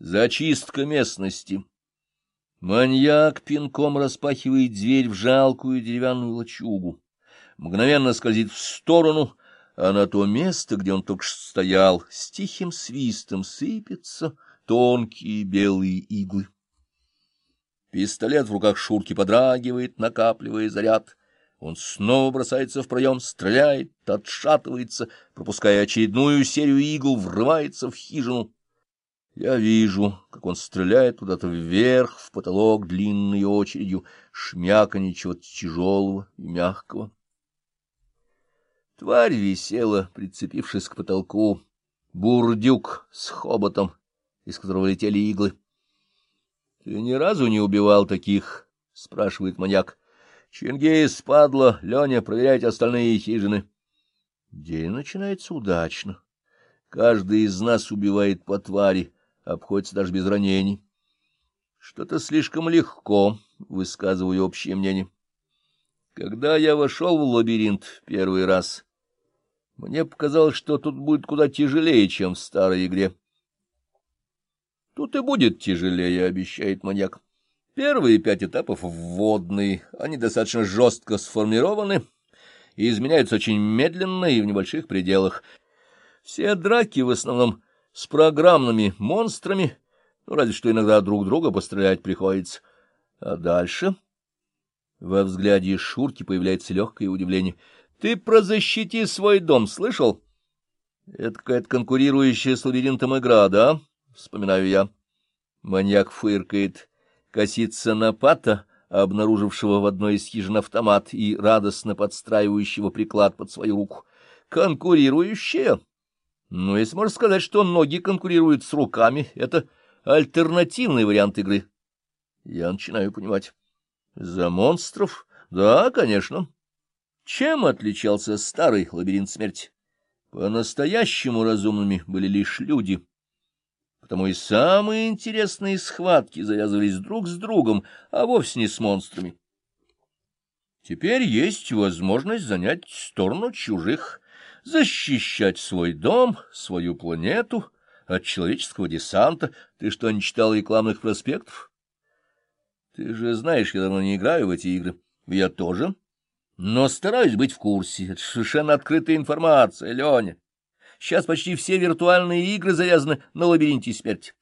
Зачистка местности. Маньяк пинком распахивает дверь в жалкую деревянную лачугу. Мгновенно скользит в сторону, а на то место, где он только что стоял, с тихим свистом сыпятся тонкие белые иглы. Пистолет в руках Шурки подрагивает, накапливая заряд. Он снова бросается в проем, стреляет, отшатывается, пропуская очередную серию игл, врывается в хижину. Я вижу, как он стреляет куда-то вверх, в потолок длинной очередью, шмяканье чего-то тяжелого и мягкого. Тварь висела, прицепившись к потолку, бурдюк с хоботом, из которого летели иглы. — Ты ни разу не убивал таких? — спрашивает маньяк. — Чингис, падла, Леня, проверяйте остальные хижины. День начинается удачно. Каждый из нас убивает по твари — обходится даже без ранений. Что-то слишком легко, высказываю общее мнение. Когда я вошел в лабиринт первый раз, мне показалось, что тут будет куда тяжелее, чем в старой игре. Тут и будет тяжелее, обещает маньяк. Первые пять этапов вводные, они достаточно жестко сформированы и изменяются очень медленно и в небольших пределах. Все драки в основном с программными монстрами, ну, разве что иногда друг друга пострелять приходится. А дальше... Во взгляде Шурки появляется легкое удивление. — Ты про защити свой дом слышал? — Это какая-то конкурирующая с лабиринтом игра, да? — вспоминаю я. Маньяк фыркает, косится на пата, обнаружившего в одной из хижин автомат и радостно подстраивающего приклад под свою руку. — Конкурирующая? Ну, если можно сказать, что ноги конкурируют с руками, это альтернативный вариант игры. Я начинаю понимать. За монстров? Да, конечно. Чем отличался старый лабиринт смерти? По-настоящему разумными были лишь люди. Потому и самые интересные схватки завязывались друг с другом, а вовсе не с монстрами. Теперь есть возможность занять сторону чужих защищать свой дом, свою планету от человеческого десанта. Ты что, не читал рекламных проспектов? Ты же знаешь, я давно не играю в эти игры. Я тоже. Но стараюсь быть в курсе. Это совершенно открытая информация, Леня. Сейчас почти все виртуальные игры завязаны на лабиринте смерти.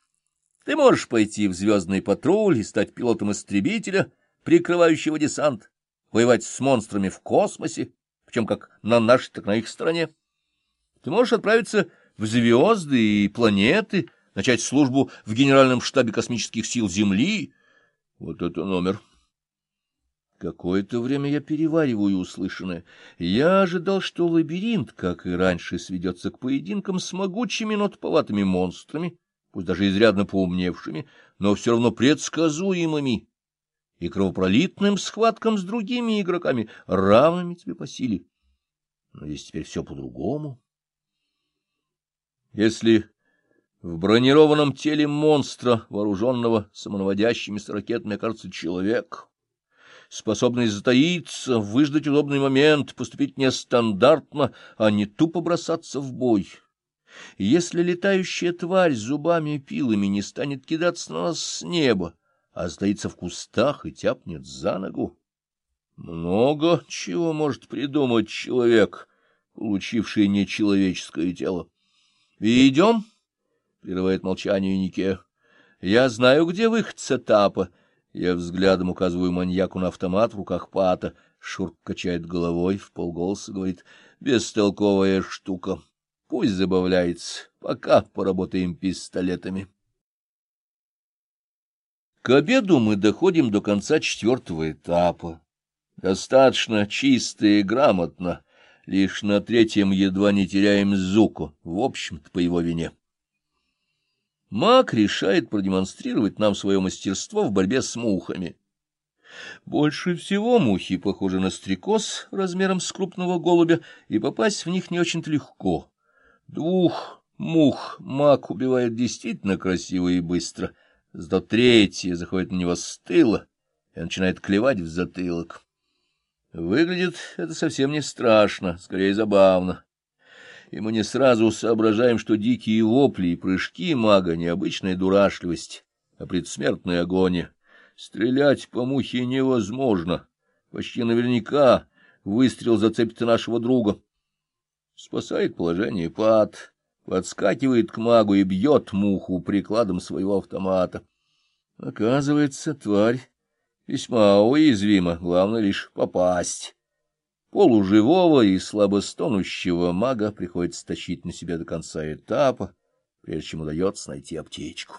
Ты можешь пойти в звездный патруль и стать пилотом истребителя, прикрывающего десант, воевать с монстрами в космосе, причем как на нашей, так на их стороне. Ты можешь отправиться в звезды и планеты, начать службу в Генеральном штабе космических сил Земли. Вот это номер. Какое-то время я перевариваю услышанное. Я ожидал, что лабиринт, как и раньше, сведется к поединкам с могучими, но туповатыми монстрами, пусть даже изрядно поумневшими, но все равно предсказуемыми и кровопролитным схваткам с другими игроками, равными тебе по силе. Но здесь теперь все по-другому. Если в бронированном теле монстра, вооруженного самонаводящимися ракетами, окажется человек, способный затаиться, выждать удобный момент, поступить нестандартно, а не тупо бросаться в бой, если летающая тварь зубами и пилами не станет кидаться на нас с неба, а стоится в кустах и тяпнет за ногу. Много чего может придумать человек, получивший нечеловеческое тело. — Идем? — прерывает молчание Нике. — Я знаю, где выход с этапа. Я взглядом указываю маньяку на автомат в руках Пата. Шурк качает головой, в полголоса говорит. — Бестолковая штука. Пусть забавляется. Пока поработаем пистолетами. К обеду мы доходим до конца четвертого этапа. Достаточно чисто и грамотно. Лишь на третьем едва не теряем Зуку, в общем-то, по его вине. Маг решает продемонстрировать нам свое мастерство в борьбе с мухами. Больше всего мухи похожи на стрекоз размером с крупного голубя, и попасть в них не очень-то легко. Двух мух маг убивает действительно красиво и быстро — Зато третья заходит на него с тыла и начинает клевать в затылок. Выглядит это совсем не страшно, скорее забавно. и мы не сразу соображаем, что дикие вопли и прыжки мага — необычная дурашливость, а предсмертная агония. Стрелять по мухе невозможно. Почти наверняка выстрел зацепит нашего друга. Спасает положение пад, подскакивает к магу и бьет муху прикладом своего автомата. Оказывается, тварь весьма уязвима, главное лишь попасть. Полуживого и слабостонущего мага приходится тащить на себя до конца этапа, прежде чем удается найти аптечку.